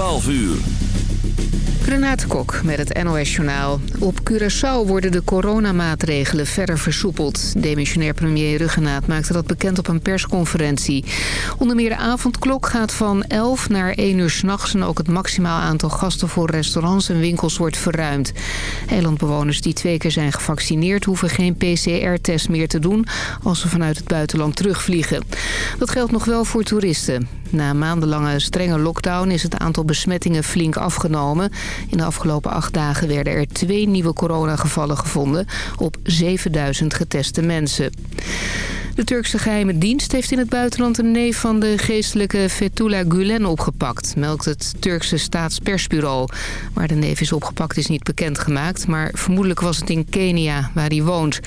12 uur. Renate Kok met het NOS Journaal. Op Curaçao worden de coronamaatregelen verder versoepeld. Demissionair premier Ruggenaat maakte dat bekend op een persconferentie. Onder meer de avondklok gaat van 11 naar 1 uur s'nachts... en ook het maximaal aantal gasten voor restaurants en winkels wordt verruimd. Eilandbewoners die twee keer zijn gevaccineerd... hoeven geen PCR-test meer te doen als ze vanuit het buitenland terugvliegen. Dat geldt nog wel voor toeristen. Na maandenlange strenge lockdown is het aantal besmettingen flink afgenomen. In de afgelopen acht dagen werden er twee nieuwe coronagevallen gevonden op 7000 geteste mensen. De Turkse geheime dienst heeft in het buitenland een neef van de geestelijke Fethullah Gulen opgepakt, meldt het Turkse staatspersbureau. Waar de neef is opgepakt is niet bekendgemaakt, maar vermoedelijk was het in Kenia, waar hij woont.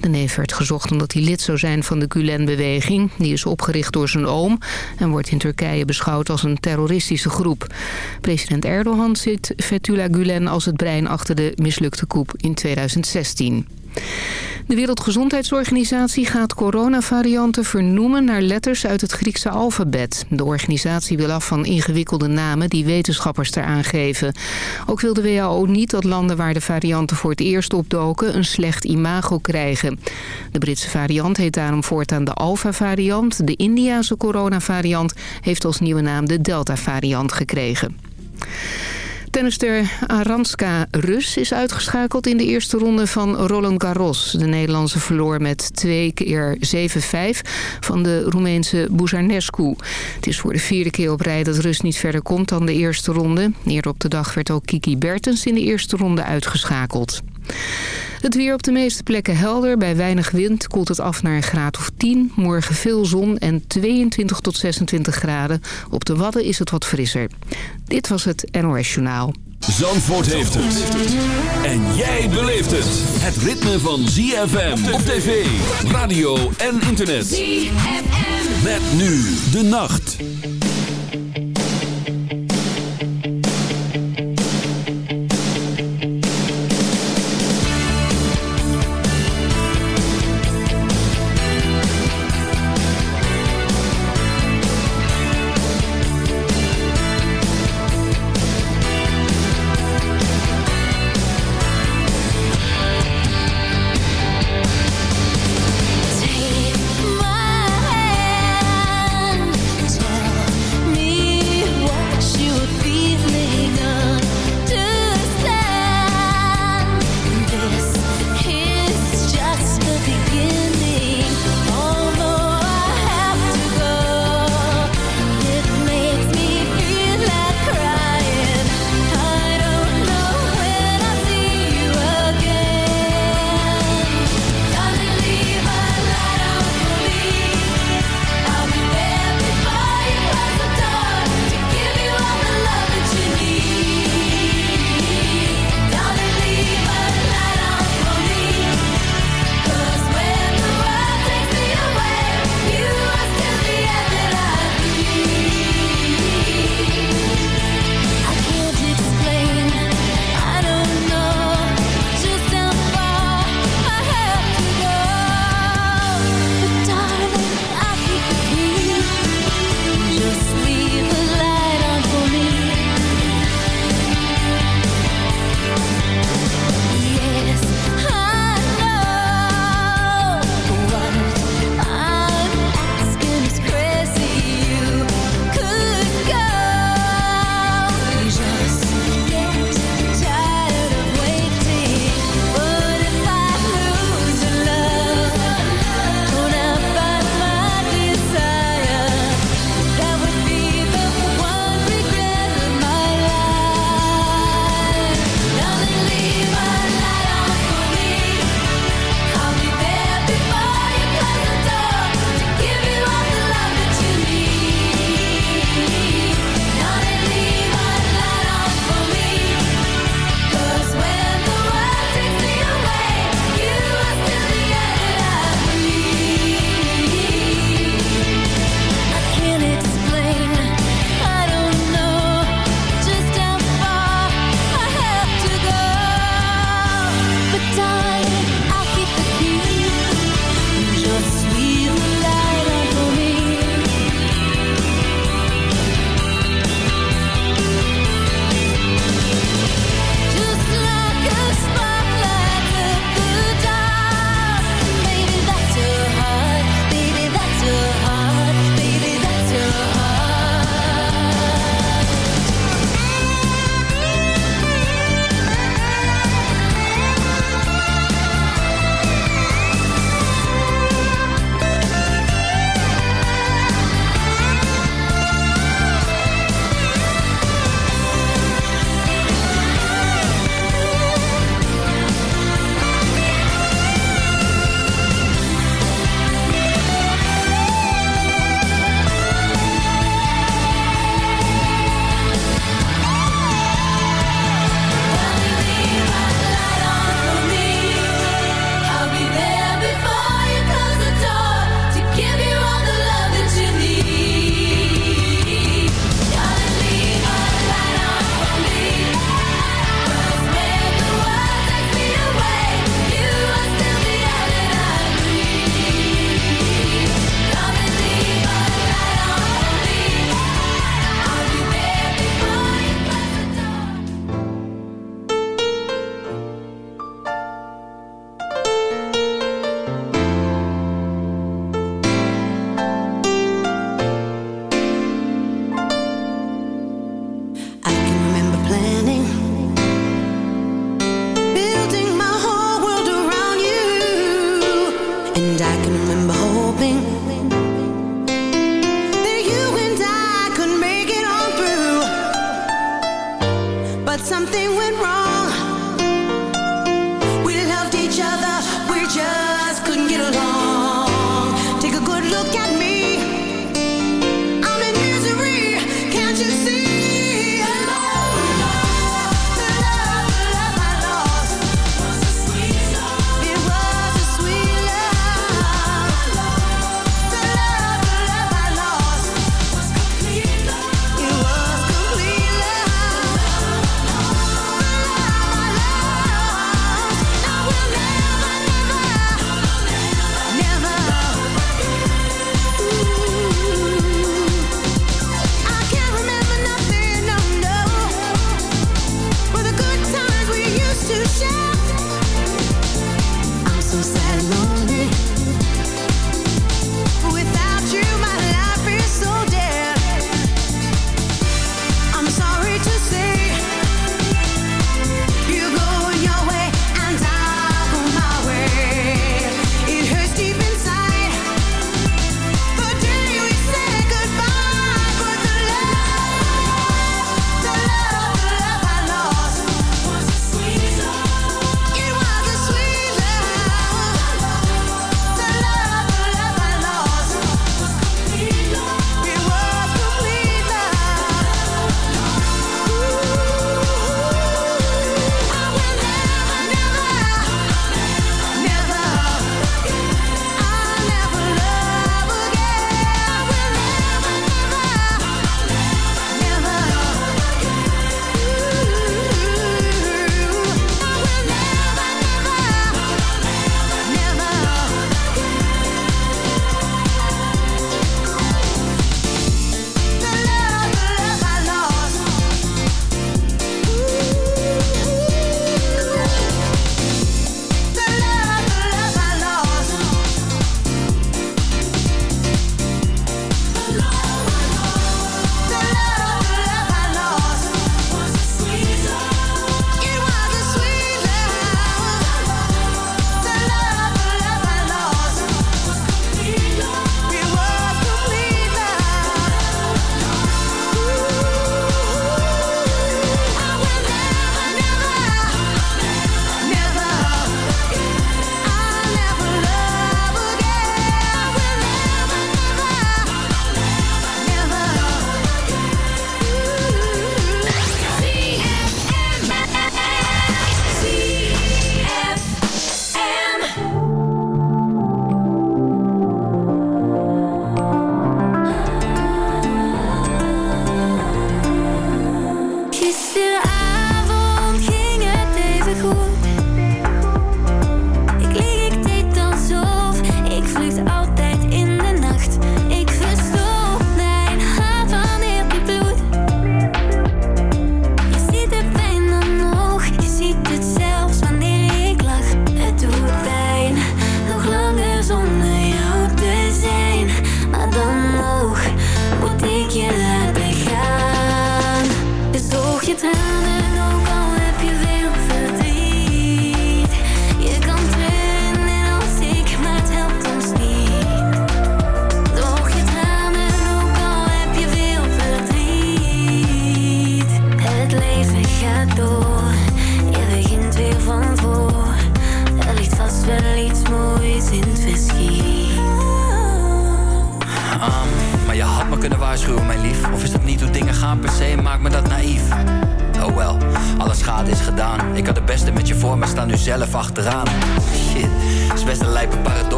De neef werd gezocht omdat hij lid zou zijn van de Gulen-beweging. Die is opgericht door zijn oom en wordt in Turkije beschouwd als een terroristische groep. President Erdogan ziet Fethullah Gulen als het brein achter de mislukte coup in 2016. De Wereldgezondheidsorganisatie gaat coronavarianten vernoemen naar letters uit het Griekse alfabet. De organisatie wil af van ingewikkelde namen die wetenschappers eraan geven. Ook wil de WHO niet dat landen waar de varianten voor het eerst opdoken een slecht imago krijgen. De Britse variant heet daarom voortaan de Alpha-variant. De Indiase coronavariant heeft als nieuwe naam de Delta-variant gekregen. Tennister Aranska Rus is uitgeschakeld in de eerste ronde van Roland Garros. De Nederlandse verloor met 2 keer 7-5 van de Roemeense Buzarnescu. Het is voor de vierde keer op rij dat Rus niet verder komt dan de eerste ronde. Eerder op de dag werd ook Kiki Bertens in de eerste ronde uitgeschakeld. Het weer op de meeste plekken helder. Bij weinig wind koelt het af naar een graad of 10. Morgen veel zon en 22 tot 26 graden. Op de Wadden is het wat frisser. Dit was het NOS Journaal. Zandvoort heeft het. En jij beleeft het. Het ritme van ZFM op tv, radio en internet. ZFM. Met nu de nacht.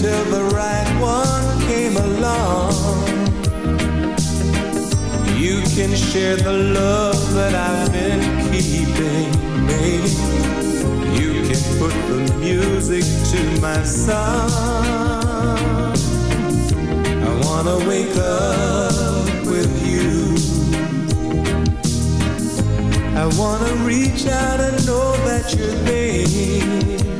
till the right one came along you can share the love that I've been keeping, baby. You can put the music to my song. I wanna wake up with you. I wanna reach out and know that you're there.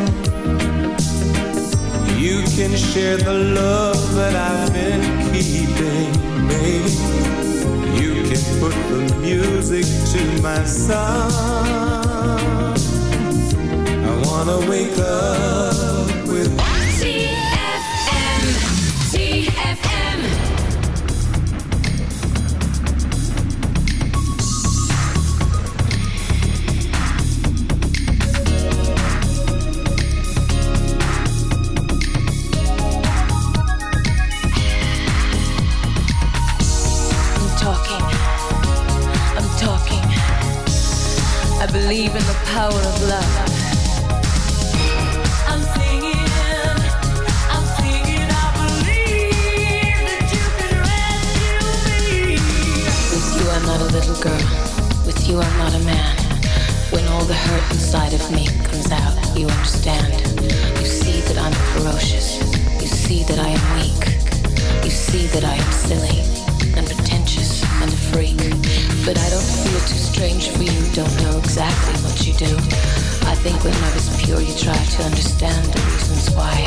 You can share the love that I've been keeping, baby you can put the music to my song. I wanna wake up with power of love. little girl. With you, I'm not a man. When all the hurt inside of me comes out, you understand. You see that I'm ferocious. You see that I am weak. You see that I am silly and pretentious and a freak. But I don't feel too strange for you. Don't know exactly what do. I think when I was pure, you tried to understand the reasons why.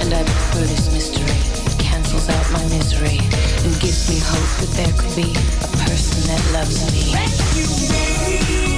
And I prefer this mystery. It cancels out my misery and gives me hope that there could be a person that loves me. With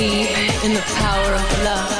Believe in the power of love.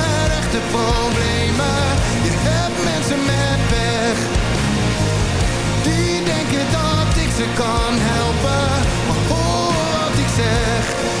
echte problemen. Je hebt mensen met pech. Die denken dat ik ze kan helpen. Maar hoor wat ik zeg.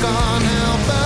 Dat ik ze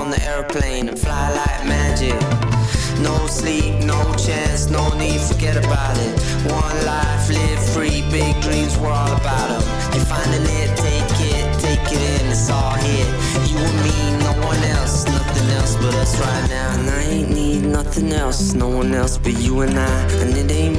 On the airplane and fly like magic. No sleep, no chance, no need, forget about it. One life, live free, big dreams, we're all about them. You're finding it, take it, take it in, it's all here. You and me, no one else, nothing else but us right now. And I ain't need nothing else, no one else but you and I. And it ain't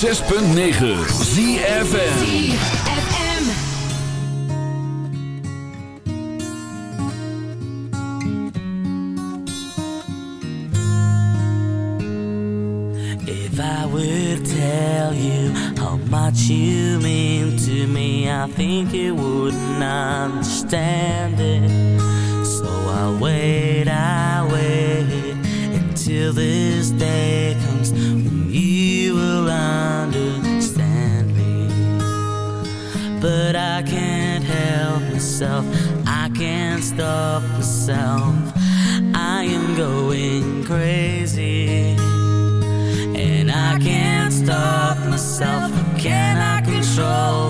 106.9 ZFM much you mean to me I think you wouldn't understand it. So I'll wait, I'll wait Until this day comes myself. I can't stop myself. I am going crazy. And I can't stop myself. Can I control?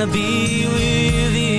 wanna be with you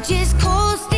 just coasting